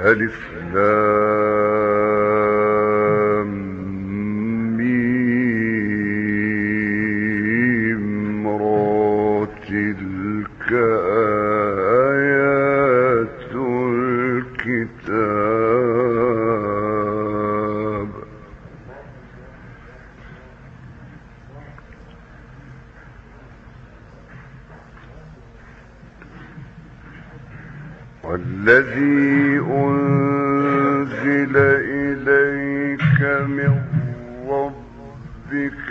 ألف لام. إليك من ربك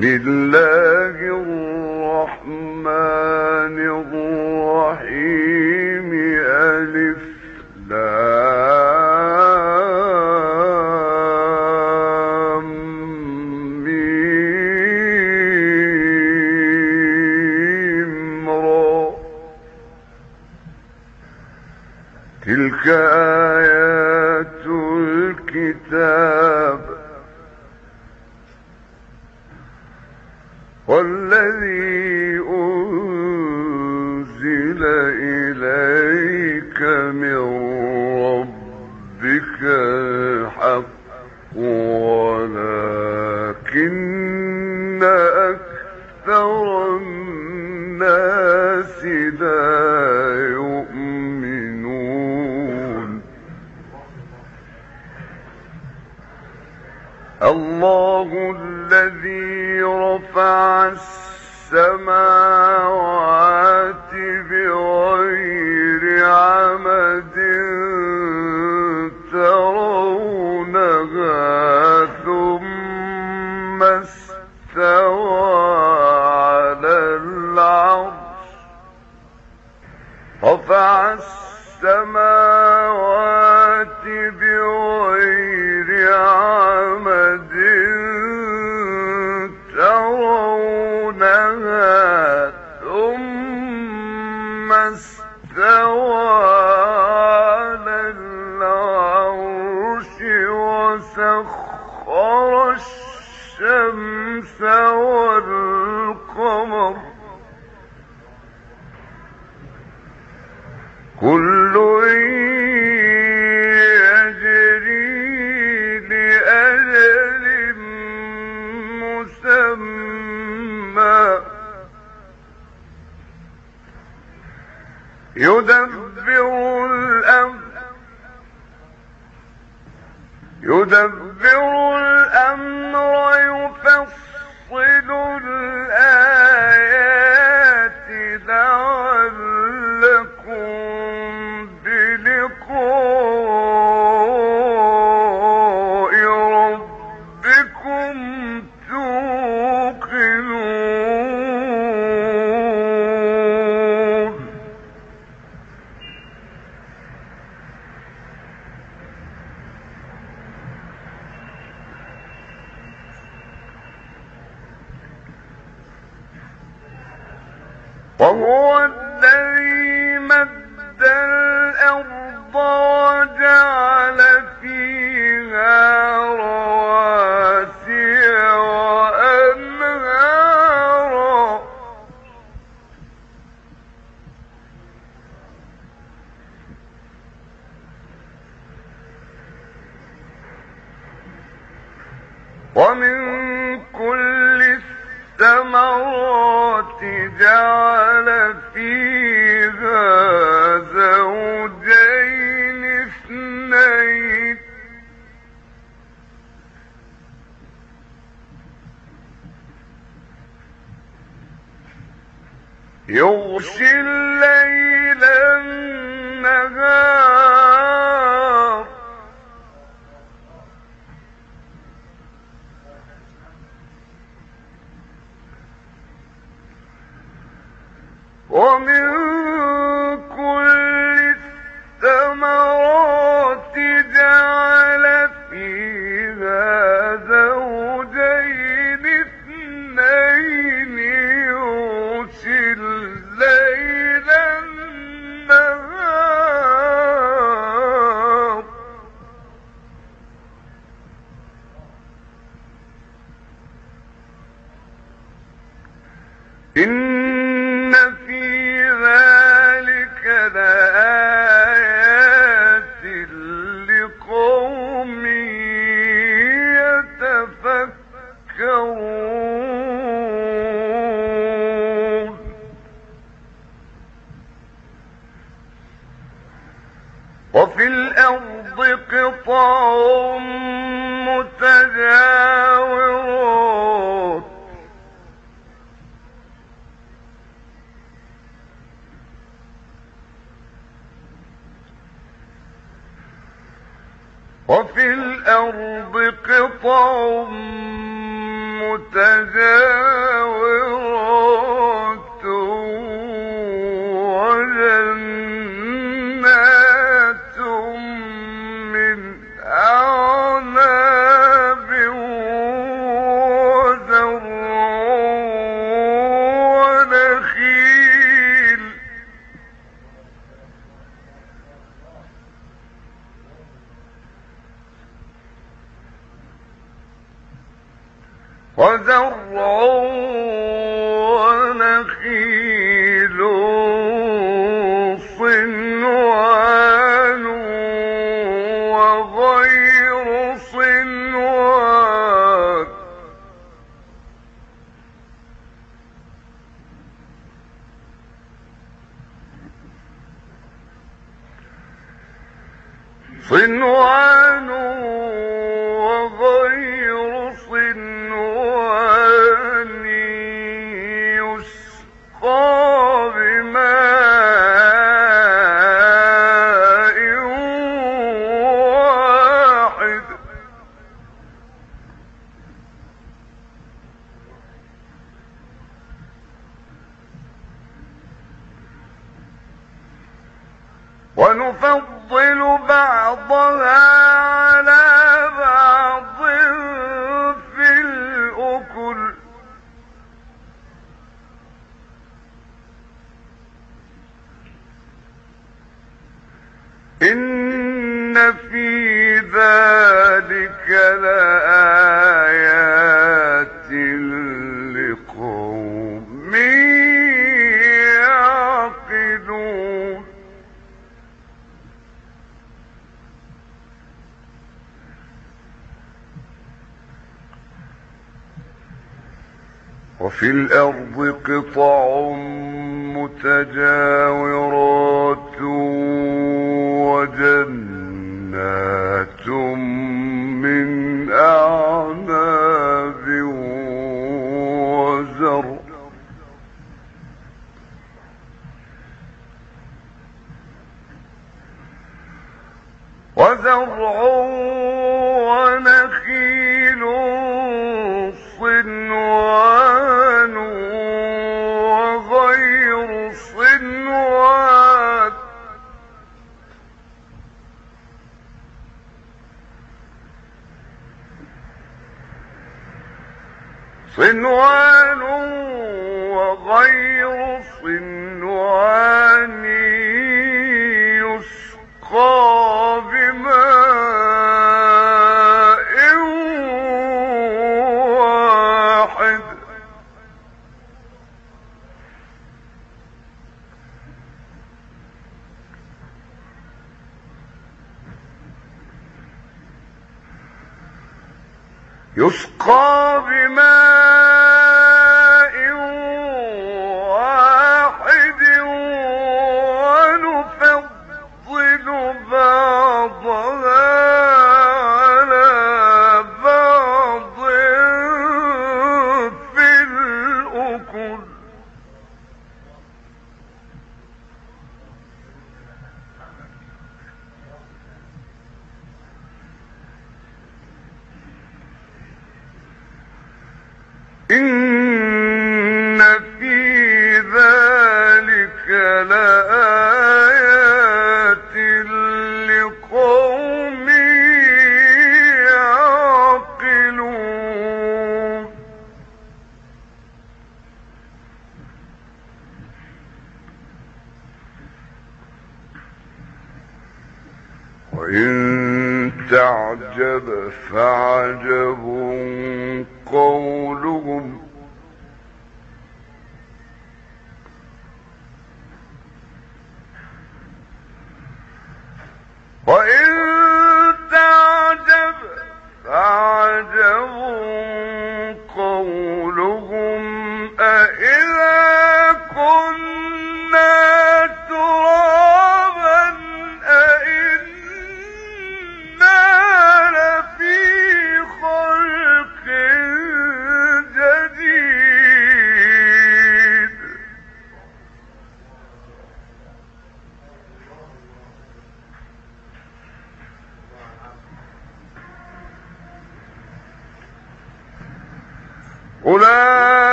بالله الرحمن الرحيم. ألف لام ميم را. تلك رفع السماوات بغير عمد ترونها ثم استوى على العرش وسخر الشمس يدبر الأمر يفصل الآيات ذرا يغشي الليل وزرع إن في ذلك لآيات لقوم يعقلون وفي الأرض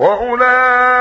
وَأُولَٰئِكَ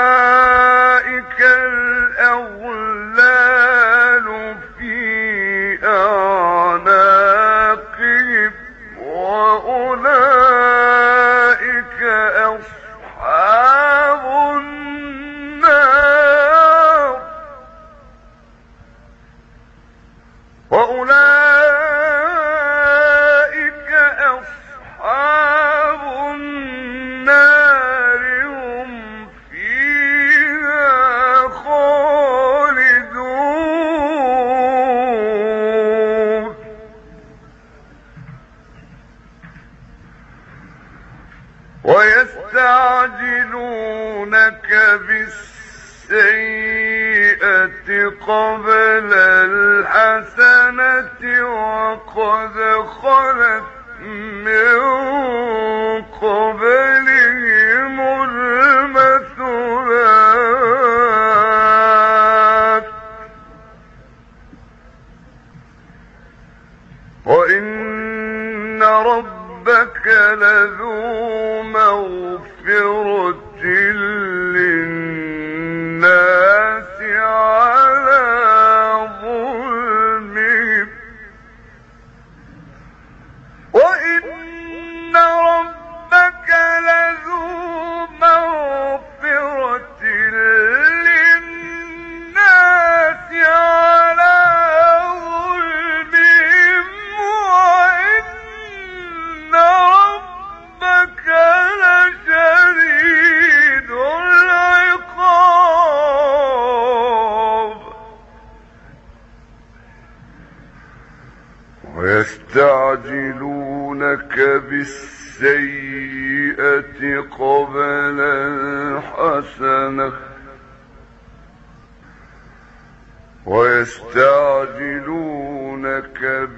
ويستعجلونك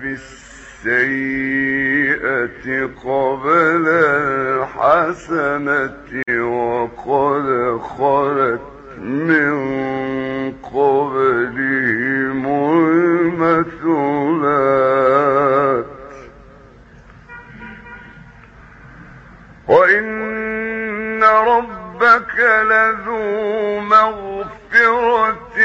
بالسيئة قبل الحسنة وقد خلت من قبلهم المثلات وإن ربك لذو مغفرة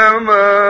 إنما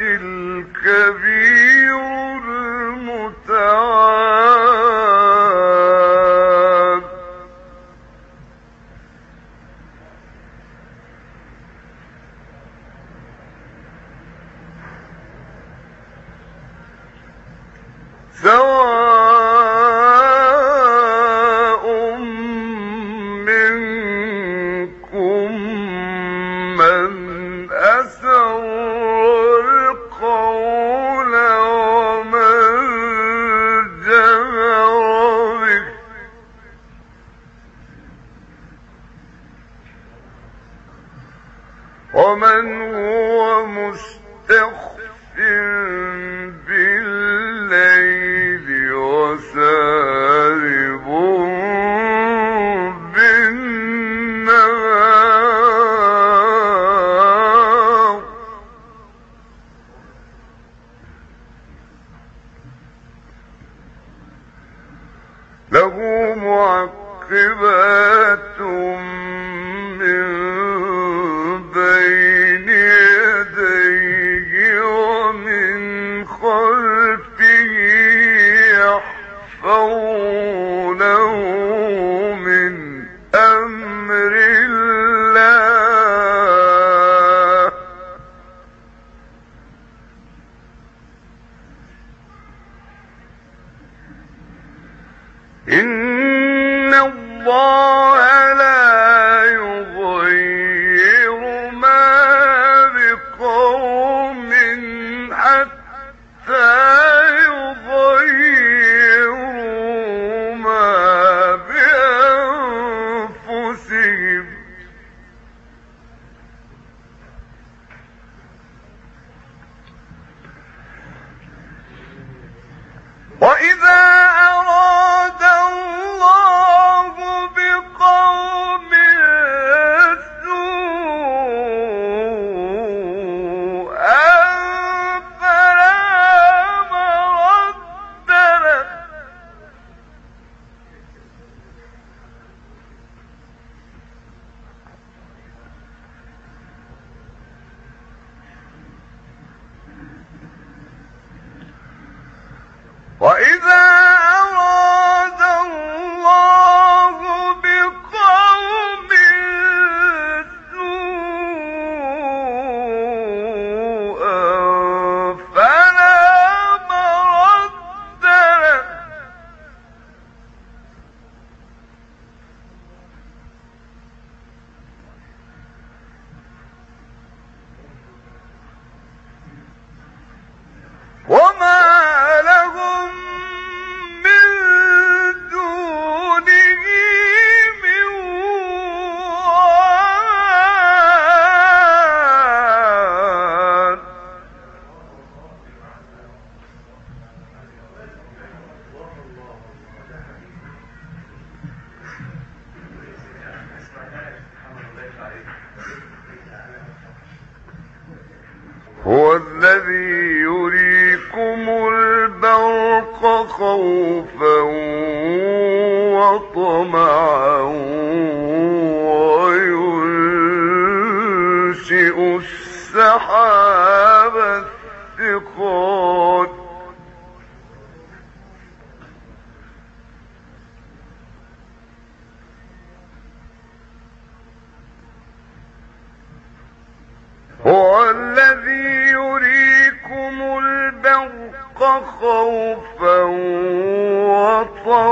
الكبير. له معقبات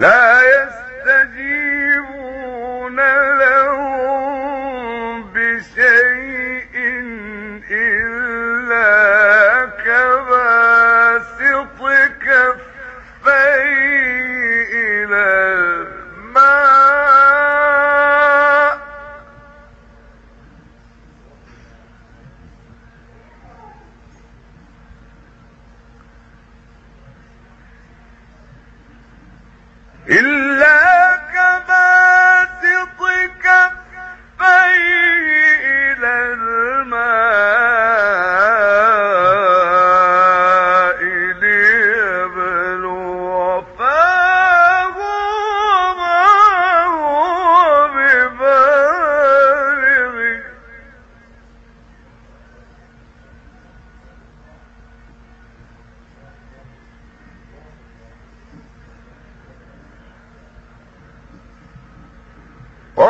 لا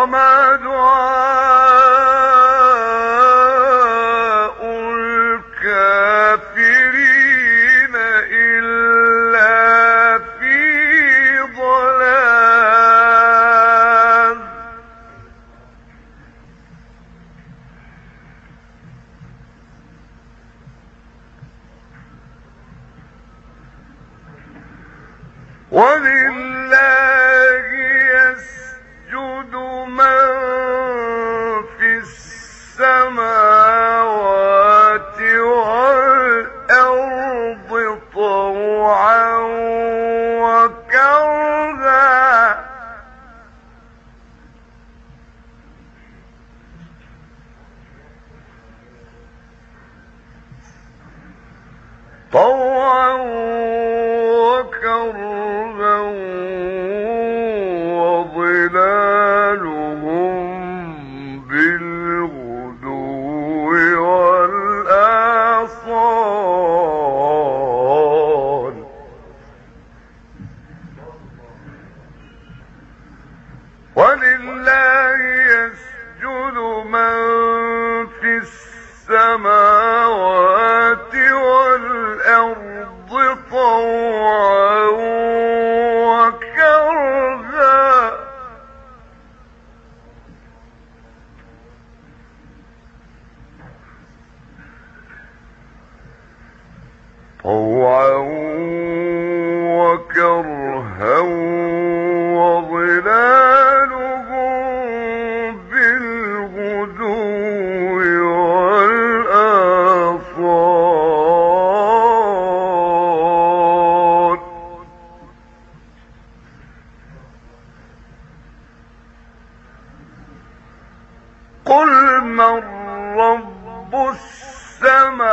وما دعاء كربا قل من رب السماوات